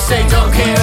say don't care.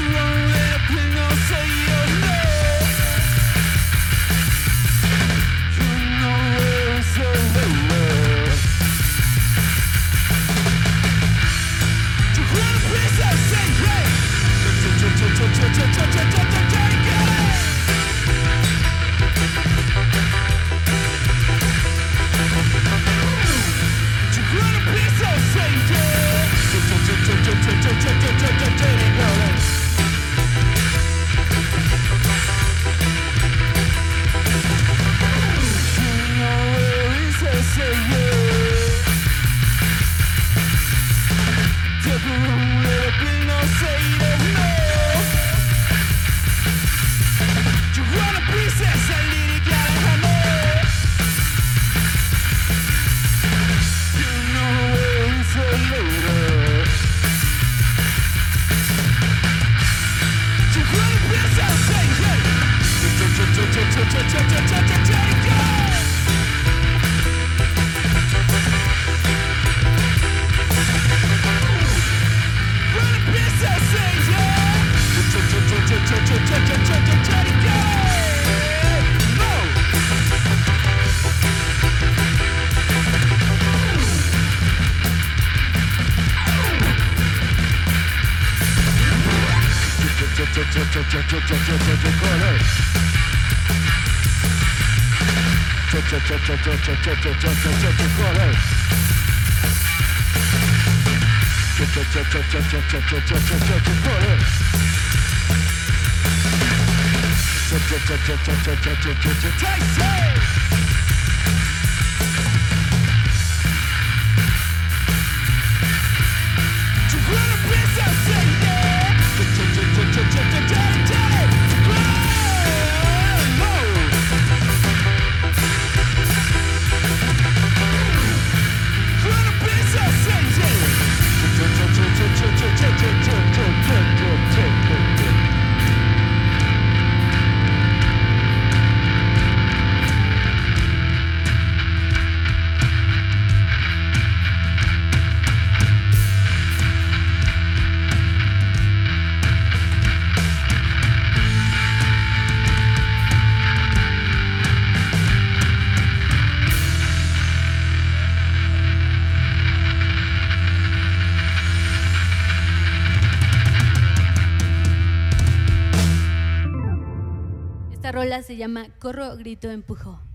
Everyone Tyson! Se llama Corro, Grito, Empujo.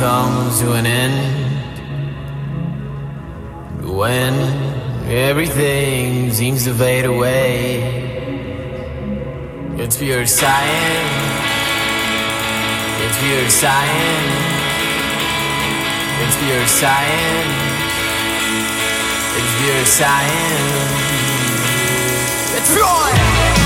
Comes to an end, when everything seems to fade away, it's pure science, pure science, it's pure science, it's pure science, it's pure.